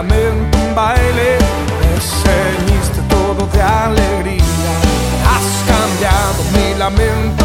un baile, me ceñiste todo de alegría, has cambiado mi lamento.